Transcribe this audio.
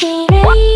Hey.